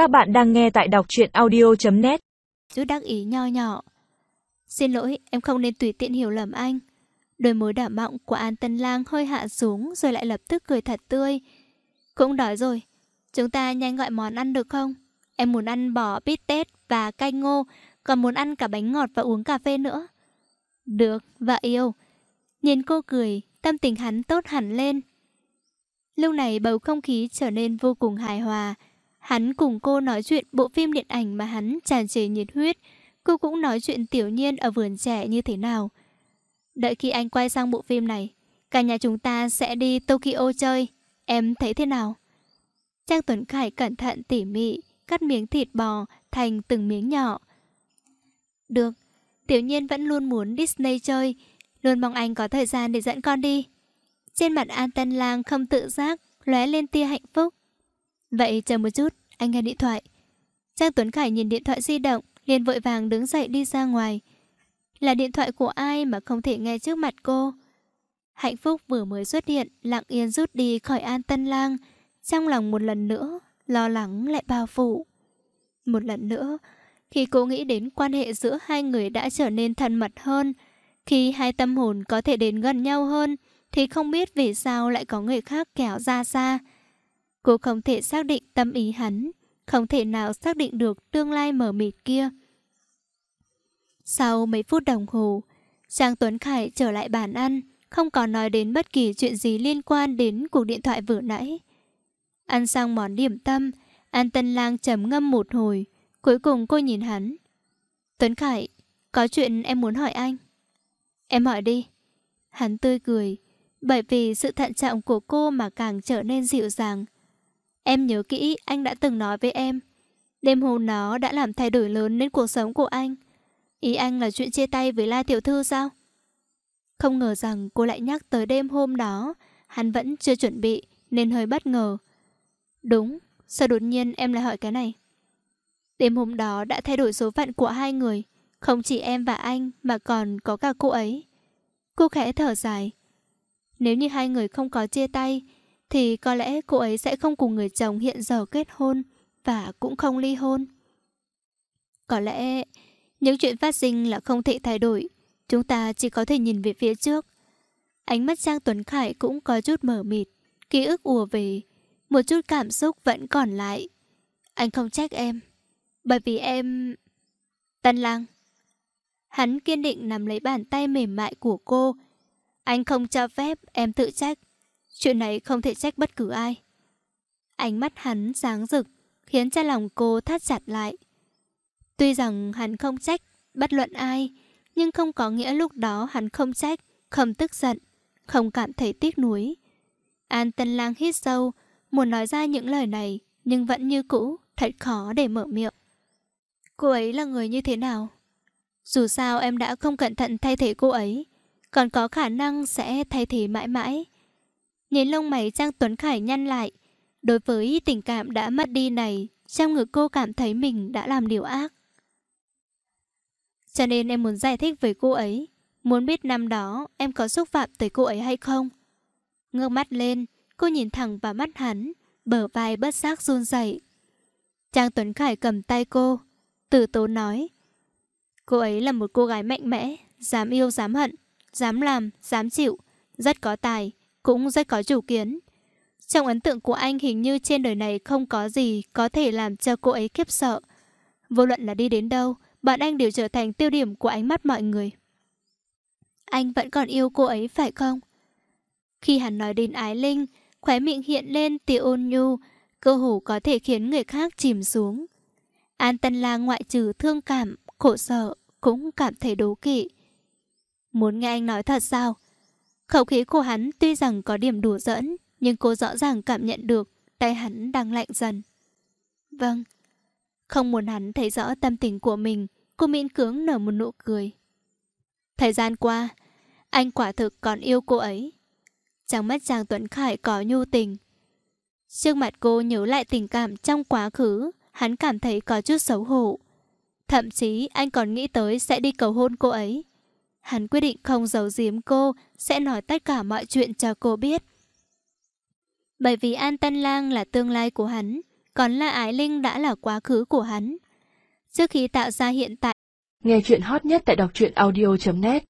Các bạn đang nghe tại đọc truyện audio.net Chút đắc ý nho nhỏ. Xin lỗi, em không nên tùy tiện hiểu lầm anh. Đôi môi đỏ mọng của An Tân Lang hơi hạ xuống rồi lại lập tức cười thật tươi. Cũng đói rồi. Chúng ta nhanh gọi món ăn được không? Em muốn ăn bò bít tết và canh ngô, còn muốn ăn cả bánh ngọt và uống cà phê nữa. Được, và yêu. Nhìn cô cười, tâm tình hắn tốt hẳn lên. Lúc này bầu không khí trở nên vô cùng hài hòa. Hắn cùng cô nói chuyện bộ phim điện ảnh mà hắn tràn trề nhiệt huyết. Cô cũng nói chuyện tiểu nhiên ở vườn trẻ như thế nào. Đợi khi anh quay sang bộ phim này, cả nhà chúng ta sẽ đi Tokyo chơi. Em thấy thế nào? Trang Tuấn Khải cẩn thận tỉ mỉ, cắt miếng thịt bò thành từng miếng nhỏ. Được, tiểu nhiên vẫn luôn muốn Disney chơi, luôn mong anh có thời gian để dẫn con đi. Trên mặt An Tân Lang không tự giác, lóe lên tia hạnh phúc. Vậy chờ một chút, anh nghe điện thoại. Trang Tuấn Khải nhìn điện thoại di động, liền vội vàng đứng dậy đi ra ngoài. Là điện thoại của ai mà không thể nghe trước mặt cô? Hạnh phúc vừa mới xuất hiện, lặng yên rút đi khỏi An Tân Lang. Trong lòng một lần nữa, lo lắng lại bao phủ. Một lần nữa, khi cô nghĩ đến quan hệ giữa hai người đã trở nên thân mật hơn, khi hai tâm hồn có thể đến gần nhau hơn, thì không biết vì sao lại có người khác kéo ra xa. Cô không thể xác định tâm ý hắn, không thể nào xác định được tương lai mở mịt kia. Sau mấy phút đồng hồ, Trang Tuấn Khải trở lại bàn ăn, không còn nói đến bất kỳ chuyện gì liên quan đến cuộc điện thoại vừa nãy. Ăn xong món điểm tâm, An Tân Lang trầm ngâm một hồi, cuối cùng cô nhìn hắn. Tuấn Khải, có chuyện em muốn hỏi anh. Em hỏi đi. Hắn tươi cười, bởi vì sự thận trọng của cô mà càng trở nên dịu dàng. Em nhớ kỹ anh đã từng nói với em. Đêm hôm đó đã làm thay đổi lớn đến cuộc sống của anh. Ý anh là chuyện chia tay với La Tiểu Thư sao? Không ngờ rằng cô lại nhắc tới đêm hôm đó. Hắn vẫn chưa chuẩn bị nên hơi bất ngờ. Đúng, sao đột nhiên em lại hỏi cái này? Đêm hôm đó đã thay đổi số phận của hai người. Không chỉ em và anh mà còn có cả cô ấy. Cô khẽ thở dài. Nếu như hai người không có chia tay, thì có lẽ cô ấy sẽ không cùng người chồng hiện giờ kết hôn và cũng không ly hôn. Có lẽ những chuyện phát sinh là không thể thay đổi, chúng ta chỉ có thể nhìn về phía trước. Ánh mắt Trang Tuấn Khải cũng có chút mờ mịt, ký ức ùa về, một chút cảm xúc vẫn còn lại. Anh không trách em, bởi vì em... Tân Lang. Hắn kiên định nắm lấy bàn tay mềm mại của cô, anh không cho phép em tự trách. Chuyện này không thể trách bất cứ ai. Ánh mắt hắn sáng rực, khiến cho lòng cô thắt chặt lại. Tuy rằng hắn không trách bất luận ai, nhưng không có nghĩa lúc đó hắn không trách, không tức giận, không cảm thấy tiếc nuối. An Tân Lang hít sâu, muốn nói ra những lời này, nhưng vẫn như cũ, thật khó để mở miệng. Cô ấy là người như thế nào? Dù sao em đã không cẩn thận thay thế cô ấy, còn có khả năng sẽ thay thế mãi mãi. Nhìn lông mày Trang Tuấn Khải nhăn lại. Đối với tình cảm đã mất đi này, trong ngực cô cảm thấy mình đã làm điều ác. Cho nên em muốn giải thích với cô ấy. Muốn biết năm đó em có xúc phạm tới cô ấy hay không? Ngước mắt lên, cô nhìn thẳng vào mắt hắn, bờ vai bất giác run rẩy. Trang Tuấn Khải cầm tay cô, Tử tố nói. Cô ấy là một cô gái mạnh mẽ, dám yêu dám hận, dám làm, dám chịu, rất có tài, cũng rất có chủ kiến. Trong ấn tượng của anh hình như trên đời này không có gì có thể làm cho cô ấy kiếp sợ. Vô luận là đi đến đâu, bạn anh đều trở thành tiêu điểm của ánh mắt mọi người. Anh vẫn còn yêu cô ấy phải không? Khi hắn nói đến Ái Linh, khóe miệng hiện lên tia ôn nhu, cơ hồ có thể khiến người khác chìm xuống. An Tân La ngoại trừ thương cảm, khổ sở, cũng cảm thấy đố kỵ. Muốn nghe anh nói thật sao? Khẩu khí của hắn tuy rằng có điểm đùa dẫn nhưng cô rõ ràng cảm nhận được tay hắn đang lạnh dần. Vâng. Không muốn hắn thấy rõ tâm tình của mình, cô miễn cưỡng nở một nụ cười. Thời gian qua, anh quả thực còn yêu cô ấy. Trong mắt chàng Tuấn Khải có nhu tình. Trước mặt cô nhớ lại tình cảm trong quá khứ, hắn cảm thấy có chút xấu hổ. Thậm chí anh còn nghĩ tới sẽ đi cầu hôn cô ấy. Hắn quyết định không giấu giếm cô, sẽ nói tất cả mọi chuyện cho cô biết. Bởi vì An Tân Lang là tương lai của hắn, còn La Ái Linh đã là quá khứ của hắn. Trước khi tạo ra hiện tại, Nghe chuyện hot nhất tại đọc truyện audio.net